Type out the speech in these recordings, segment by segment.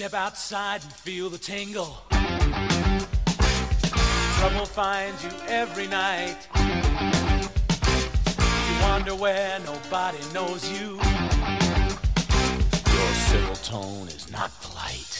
Step outside and feel the tingle. Trouble finds you every night. You wander where nobody knows you. Your civil tone is not polite.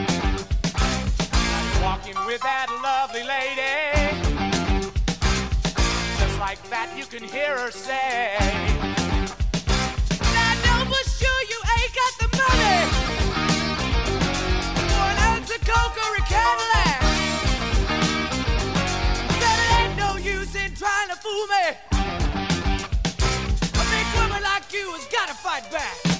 walking with that lovely lady. Just like that, you can hear her say. I know for sure you ain't got the money for an or a Cadillac. It ain't no use in trying to fool me. A big woman like you has got to fight back.